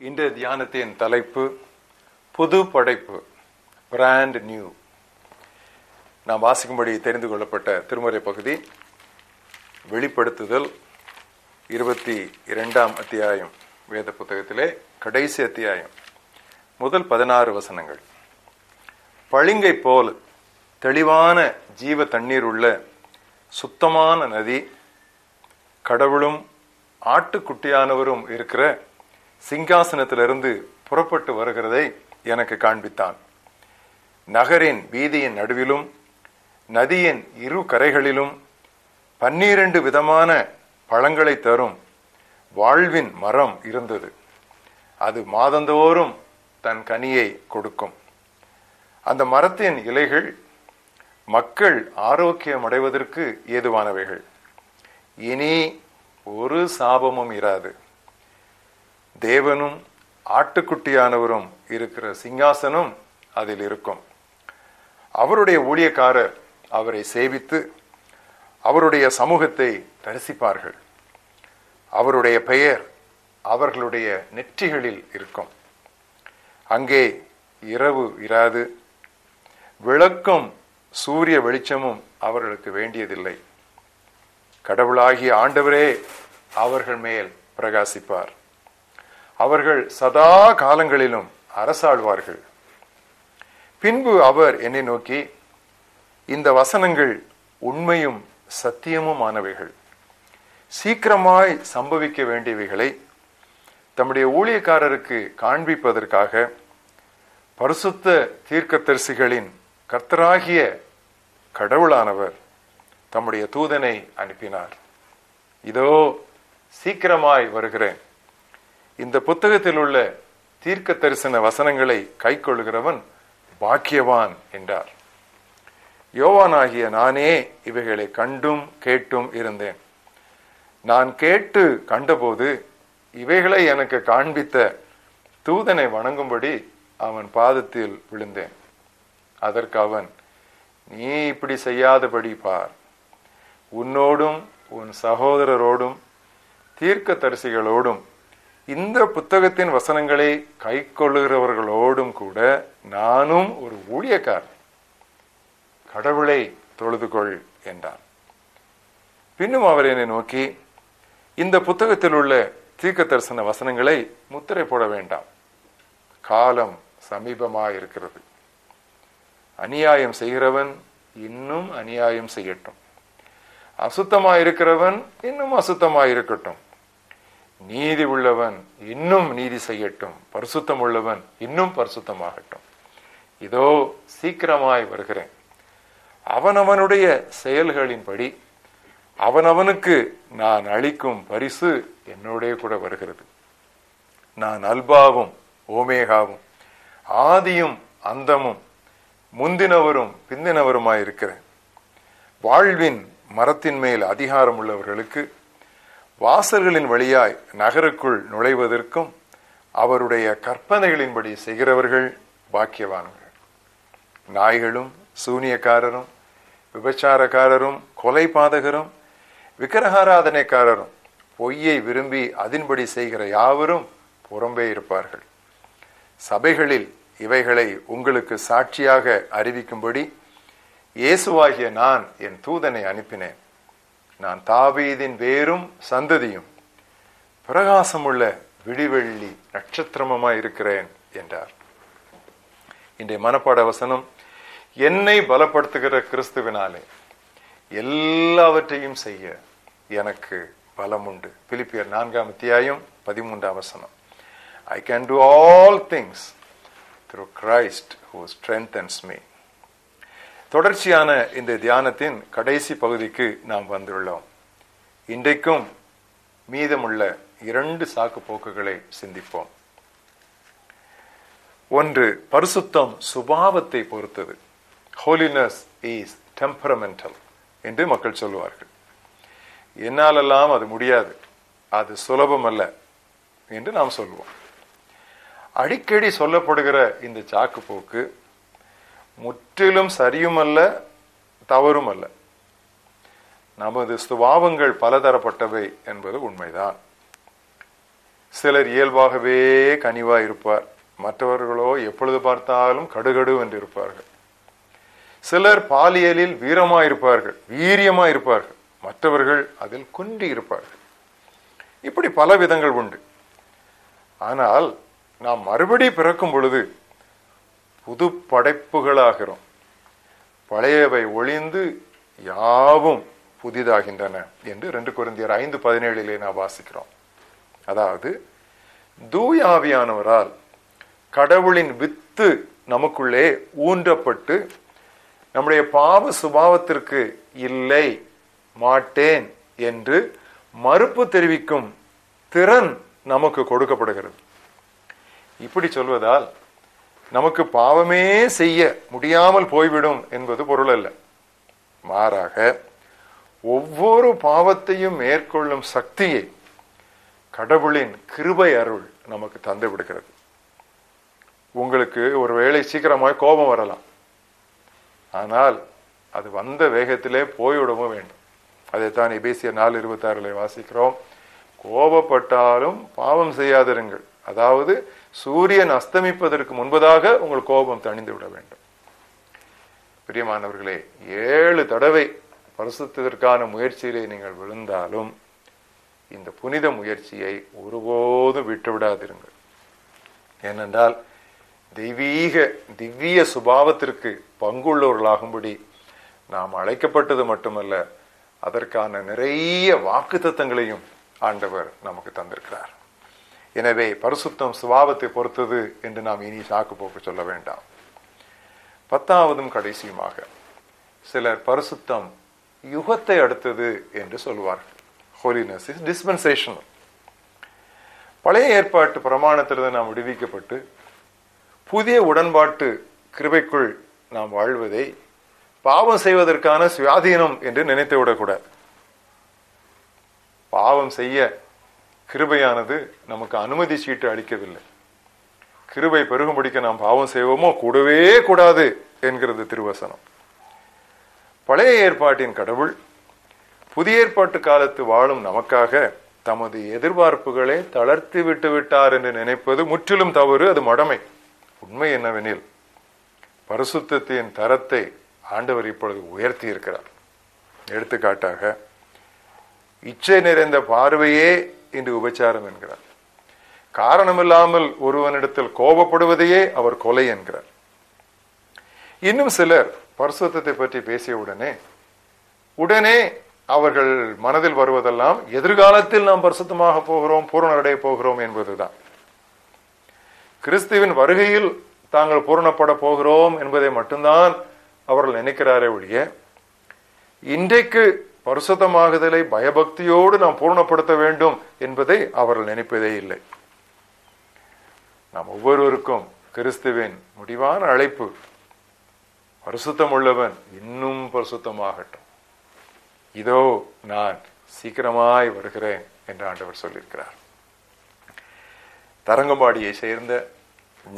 இன்றைய தியானத்தின் தலைப்பு புது படைப்பு பிராண்ட் நியூ நாம் வாசிக்கும்படி தெரிந்து கொள்ளப்பட்ட திருமறை பகுதி வெளிப்படுத்துதல் இருபத்தி இரண்டாம் அத்தியாயம் வேத புத்தகத்திலே கடைசி அத்தியாயம் முதல் பதினாறு வசனங்கள். பளிங்கை போல் தெளிவான ஜீவ தண்ணீர் உள்ள சுத்தமான நதி கடவுளும் ஆட்டுக்குட்டியானவரும் இருக்கிற சிங்காசனத்திலிருந்து புறப்பட்டு வருகிறதை எனக்கு காண்பித்தான். நகரின் வீதியின் நடுவிலும் நதியின் இரு கரைகளிலும் பன்னிரண்டு விதமான பழங்களை தரும் வாழ்வின் மரம் இருந்தது. அது மாதந்தோறும் தன் கனியை கொடுக்கும். அந்த மரத்தின் இலைகள் மக்கள் ஆரோக்கியம் அடைவதற்கு ஏதுவானவைகள். இனி ஒரு சாபமும் இராது. தேவனும் ஆட்டுக்குட்டியானவரும் இருக்கிற சிங்காசனம் அதில் இருக்கும். அவருடைய ஊழியக்காரர் அவரை சேவித்து அவருடைய சமூகத்தை தரிசிப்பார்கள். அவருடைய பெயர் அவர்களுடைய நெற்றிகளில் இருக்கும். அங்கே இரவு இராது. விளக்கும் சூரிய வெளிச்சமும் அவர்களுக்கு வேண்டியதில்லை. கடவுளாகிய ஆண்டவரே அவர்கள் மேல் பிரகாசிப்பார். அவர்கள் சதா காலங்களிலும் அரசாழ்வார்கள். பின்பு அவர் என்னை நோக்கி இந்த வசனங்கள் உண்மையும் சத்தியமுமானவைகள். சீக்கிரமாய் சம்பவிக்க வேண்டியவைகளை தம்முடைய ஊழியக்காரருக்கு காண்பிப்பதற்காக பரிசுத்த தீர்க்கதரிசிகளின் கர்த்தராகிய கடவுளானவர் தம்முடைய தூதனை அனுப்பினார். இதோ சீக்கிரமாய் வருகிறேன். இந்த புத்தகத்தில் உள்ள தீர்க்க தரிசன வசனங்களை கை கொள்கிறவன் பாக்கியவான் என்றார். யோவானாகிய நானே இவைகளை கண்டும் கேட்டும் இருந்தேன். நான் கேட்டு கண்டபோது இவைகளை எனக்கு காண்பித்த தூதனை வணங்கும்படி அவன் பாதத்தில் விழுந்தேன். அதற்கு அவன் நீ இப்படி செய்யாதபடி பார். உன்னோடும் உன் சகோதரரோடும் தீர்க்க தரிசிகளோடும் இந்த புத்தகத்தின் வசனங்களை கை கொள்ளுகிறவர்களோடும் கூட நானும் ஒரு ஊழியக்காரன். கடவுளை தொழுதுகொள் என்றான். பின்னும் அவர் என்னை நோக்கி இந்த புத்தகத்தில் உள்ள தீர்க்க தரிசன வசனங்களை முத்திரை போட வேண்டாம். காலம் சமீபமாயிருக்கிறது. அநியாயம் செய்கிறவன் இன்னும் அநியாயம் செய்யட்டும். அசுத்தமாயிருக்கிறவன் இன்னும் அசுத்தமாயிருக்கட்டும். நீதி உள்ளவன் இன்னும் நீதி செய்யட்டும். பரிசுத்தம் உள்ளவன் இன்னும் பரிசுத்தமாகட்டும். இதோ சீக்கிரமாய் வருகிறேன். அவனவனுடைய செயல்களின்படி அவனவனுக்கு நான் அளிக்கும் பரிசு என்னோடே கூட வருகிறது. நான் அல்பாவும் ஓமேகாவும் ஆதியும் அந்தமும் முந்தினவரும் பிந்தினவருமாயிருக்கிறேன். வாழ்வின் மரத்தின் மேல் அதிகாரம் உள்ளவர்களுக்கு வாசல்களின் வழியாய் நகருக்குள் நுழைவதற்கும் அவருடைய கற்பனைகளின்படி செய்கிறவர்கள் பாக்கியவான்கள். நாய்களும் சூனியக்காரரும் விபச்சாரக்காரரும் கொலை பாதகரும் விக்கிரகாராதனைக்காரரும் பொய்யை விரும்பி அதன்படி செய்கிற யாவரும் புறம்பே இருப்பார்கள். சபைகளில் இவைகளை உங்களுக்கு சாட்சியாக அறிவிக்கும்படி இயேசுவாகிய நான் என் தூதனை அனுப்பினேன். நான் தாவீதின் வேரும் சந்ததியும். பிரகாசமுள்ள விடிவெள்ளி நட்சத்திரமாய் இருக்கிறேன் என்றார். இன்றைய மனப்பாட வசனம் என்னை பலப்படுத்துகிற கிறிஸ்துவினாலே எல்லாவற்றையும் செய்ய எனக்கு பலம் உண்டு பிலிப்பியர் நான்காம் அத்தியாயம் பதிமூன்றாம் வசனம். I can do all things through Christ who strengthens me தொடர்ச்சியான இந்த தியானத்தின் கடைசி பகுதிக்கு நாம் வந்துள்ளோம். இன்றைக்கும் மீதமுள்ள இரண்டு சாக்கு போக்குகளை சிந்திப்போம். ஒன்று பரிசுத்தம் சுபாவத்தை பொறுத்தது. ஹோலினஸ் இஸ் டெம்பரமெண்டல் என்று மக்கள் சொல்லுவார்கள். என்னாலெல்லாம் அது முடியாது. அது சுலபம் அல்ல என்று நாம் சொல்லுவோம். அடிக்கடி சொல்லப்படுகிற இந்த சாக்கு போக்கு முற்றிலும் சரியுமல்ல தவறும் அல்ல நமது சுபாவங்கள் பலதரப்பட்டவை என்பது உண்மைதான். சிலர் இயல்பாகவே கனிவாய் இருப்பார் மற்றவர்களோ எப்பொழுது பார்த்தாலும் கடுகடு என்று இருப்பார்கள் சிலர் பாலியலில் வீரமாயிருப்பார்கள் இருப்பார்கள் இருப்பார்கள் மற்றவர்கள் அதில் குன்றி இருப்பார்கள் இப்படி பல விதங்கள் உண்டு. ஆனால் நாம் மறுபடி பிறக்கும் பொழுது புது படைப்புகளாகிறோம். பழையவை ஒளிந்து யாவும் புதிதாகின்றன என்று ரெண்டு குருந்தியர் ஐந்து பதினேழிலே நாம் வாசிக்கிறோம். அதாவது தூயாவியானவரால் கடவுளின் வித்து நமக்குள்ளே ஊன்றப்பட்டு நம்முடைய பாவ சுபாவத்திற்கு இல்லை மாட்டேன் என்று மறுப்பு தெரிவிக்கும் திறன் நமக்கு கொடுக்கப்படுகிறது. இப்படி சொல்வதால் நமக்கு பாவமே செய்ய முடியாமல் போய்விடும் என்பது பொருள் அல்ல மாறாக ஒவ்வொரு பாவத்தையும் மேற்கொள்ளும் சக்தியை கடவுளின் கிருபை அருள் நமக்கு தந்து விடுகிறது. உங்களுக்கு ஒரு வேளை சீக்கிரமாக கோபம் வரலாம். ஆனால் அது வந்த வேகத்திலே போய்விடவும் வேண்டும். அதைத்தான் எபேசியர் நாலு இருபத்தாறுல வாசிக்கிறோம். கோபப்பட்டாலும் பாவம் செய்யாதிருங்கள். அதாவது சூரியன் அஸ்தமிப்பதற்கு முன்பதாக உங்கள் கோபம் தணிந்து விட வேண்டும். பிரியமானவர்களே ஏழு தடவை பரிசுத்திற்கான முயற்சியிலே நீங்கள் விழுந்தாலும் இந்த புனித முயற்சியை ஒருபோதும் விட்டுவிடாதிருங்கள் ஏனென்றால் தெய்வீக திவ்ய சுபாவத்திற்கு பங்குள்ளவர்களாகும்படி நாம் அழைக்கப்பட்டது மட்டுமல்ல அதற்கான நிறைய வாக்கு ஆண்டவர் நமக்கு தந்திருக்கிறார். எனவே பரிசுத்தம் சுபாவத்தை பொறுத்தது என்று நாம் இனி சாக்கு போக்கு சொல்ல வேண்டாம். பத்தாவதும் கடைசியுமாக சிலர் பரிசுத்தம் யுகத்தை அடுத்தது என்று சொல்வார்கள். ஹோலினஸ் இஸ் டிஸ்பென்சேஷன் பழைய ஏற்பாட்டு பிரமாணத்திலிருந்து நாம் விடுவிக்கப்பட்டு புதிய உடன்பாட்டு கிருபைக்குள் நாம் வாழ்வதை பாவம் செய்வதற்கான சுயாதீனம் என்று நினைத்து விடக்கூடாது பாவம் செய்ய கிருபையானது நமக்கு அனுமதி சீட்டு அளிக்கவில்லை. கிருபை பெருகும்படிக்க நாம் பாவம் செய்வோமோ? கூடவே கூடாது என்கிறது திருவசனம். பழைய ஏற்பாட்டின் கடவுள் புதிய ஏற்பாட்டு காலத்து வாழும் நமக்காக தமது எதிர்பார்ப்புகளை தளர்த்தி விட்டு விட்டார் என்று நினைப்பது முற்றிலும் தவறு அது மடமை. உண்மை என்னவெனில் பரிசுத்தத்தின் தரத்தை ஆண்டவர் இப்பொழுது உயர்த்தி இருக்கிறார் எடுத்துக்காட்டாக இச்சை நிறைந்த பார்வையே இன்று உபச்சாரம் என்கிறார். காரணமில்லாமல் ஒருவனிடத்தில் கோபப்படுவதையே அவர் கொலை என்கிறார். இன்னும் சிலர் பரிசுத்தத்தை பற்றி பேசிய உடனே உடனே அவர்கள் மனதில் வருவதெல்லாம் எதிர்காலத்தில் நாம் பரிசுத்தமாக போகிறோம் பூரணடைய போகிறோம் என்பதுதான். கிறிஸ்துவின் வருகையில் தாங்கள் பூரணப்பட போகிறோம் என்பதை மட்டும்தான் அவர்கள் நினைக்கிறாரே ஒழிய இன்றைக்கு பரிசுத்தமாகுதலை பயபக்தியோடு நாம் பூர்ணப்படுத்த வேண்டும் என்பதை அவர்கள் நினைப்பதே இல்லை. நாம் ஒவ்வொருவருக்கும் கிறிஸ்துவின் முடிவான அழைப்பு. பரிசுத்தம் உள்ளவன் இன்னும் பரிசுத்தமாகட்டும். இதோ நான் சீக்கிரமாய் வருகிறேன் என்று ஆண்டவர் சொல்லியிருக்கிறார். தரங்கம்பாடியை சேர்ந்த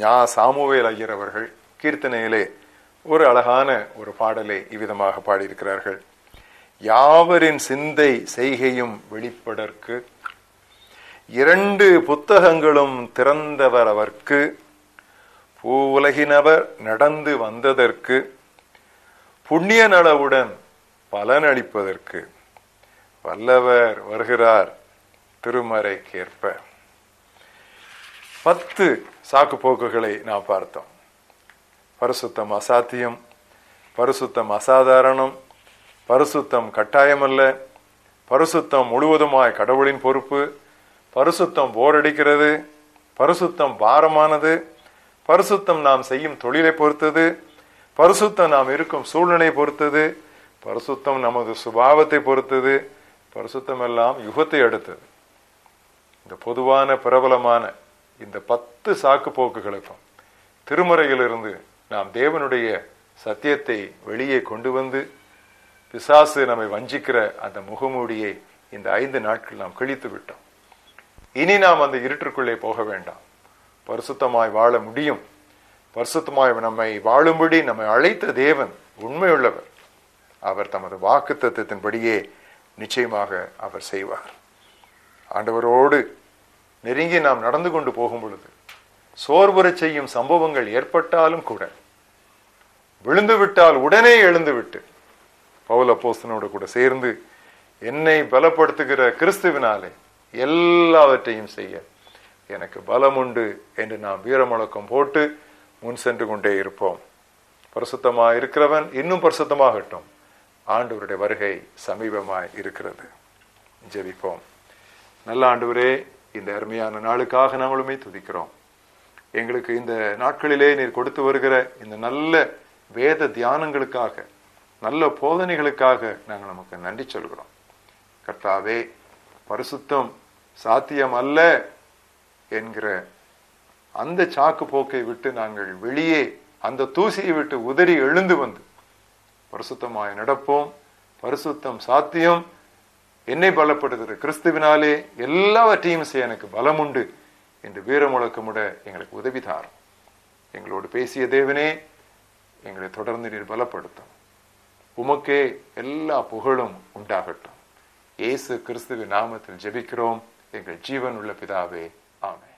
ஞா சாமுவேல் ஐயர் அவர்கள் கீர்த்தனையிலே ஒரு அழகான ஒரு பாடலை இவ்விதமாக பாடியிருக்கிறார்கள். யாவரின் சிந்தை செய்கையும் வெளிப்படற்கு. இரண்டு புத்தகங்களும் திறந்தவர் அவர்க்கு. பூ உலகினவர் நடந்து வந்ததற்கு. புண்ணிய நலவுடன் பலனளிப்பதற்கு வல்லவர் வருகிறார் திருமறைக்கேற்ப பத்து சாக்கு போக்குகளை நாம் பார்த்தோம். பரிசுத்தம் அசாத்தியம் பரிசுத்தம் அசாதாரணம் பரிசுத்தம் கட்டாயமல்ல. பரிசுத்தம் முழுவதுமாய் கடவுளின் பொறுப்பு. பரிசுத்தம் போரடிக்கிறது. பரிசுத்தம் பாரமானது. பரிசுத்தம் நாம் செய்யும் தொழிலை பொறுத்தது. பரிசுத்தம் நாம் இருக்கும் சூழ்நிலை பொறுத்தது. பரிசுத்தம் நமது சுபாவத்தை பொறுத்தது. பரிசுத்தம் எல்லாம் யுகத்தை அடுத்தது. இந்த பொதுவான பிரபலமான இந்த பத்து சாக்கு போக்குகளுக்கும் திருமுறையிலிருந்து நாம் தேவனுடைய சத்தியத்தை வெளியே கொண்டு வந்து பிசாசு நம்மை வஞ்சிக்கிற அந்த முகமூடியை இந்த ஐந்து நாட்கள் நாம் கிழித்து விட்டோம். இனி நாம் அந்த இருட்டிற்குள்ளே போக வேண்டாம். பரிசுத்தமாய் வாழ முடியும். பரிசுத்தமாய் நம்மை வாழும்படி நம்மை அழைத்த தேவன் உண்மையுள்ளவர். அவர் தமது வாக்கு தத்துவத்தின்படியே நிச்சயமாக அவர் செய்வார். ஆண்டவரோடு நெருங்கி நாம் நடந்து கொண்டு போகும் பொழுது சோர்வுறச் செய்யும் சம்பவங்கள் ஏற்பட்டாலும் கூட விழுந்து விட்டால் உடனே எழுந்துவிட்டு பவுல போஸ்தனோடு கூட சேர்ந்து என்னை பலப்படுத்துகிற கிறிஸ்துவினாலே எல்லாவற்றையும் செய்ய எனக்கு பலம் உண்டு என்று நாம் வீரமுழக்கம் போட்டு முன் சென்று கொண்டே இருப்போம். பிரசுத்தமாக இருக்கிறவன் இன்னும் பரிசுத்தமாகட்டும். ஆண்டவருடைய வருகை சமீபமாய் இருக்கிறது. ஜெபிப்போம். நல்ல ஆண்டவரே இந்த அருமையான நாளுக்காக நாங்களுமே துதிக்கிறோம். எங்களுக்கு இந்த நாட்களிலே நீர் கொடுத்து வருகிற இந்த நல்ல வேத தியானங்களுக்காக நல்ல போதனைகளுக்காக நாங்கள் நமக்கு நன்றி சொல்கிறோம். கர்த்தாவே பரிசுத்தம் சாத்தியம் அல்ல என்கிற அந்த சாக்கு போக்கை விட்டு நாங்கள் வெளியே அந்த தூசியை விட்டு உதறி எழுந்து வந்து பரிசுத்தமாய் நடப்போம். பரிசுத்தம் சாத்தியம். என்னை பலப்படுத்துகிற கிறிஸ்துவினாலே எல்லாவற்றையும் செய்ய எனக்கு பலமுண்டு என்று வீரமுழக்கமுட எங்களுக்கு உதவிதாரம் எங்களோடு பேசிய தேவனே எங்களை தொடர்ந்து நீர் பலப்படுத்தும். உமக்கே எல்லா புகழும் உண்டாகட்டும். இயேசு கிறிஸ்துவின் நாமத்தில் ஜெபிக்கிறோம். எங்கள் ஜீவன் உள்ள பிதாவே ஆமே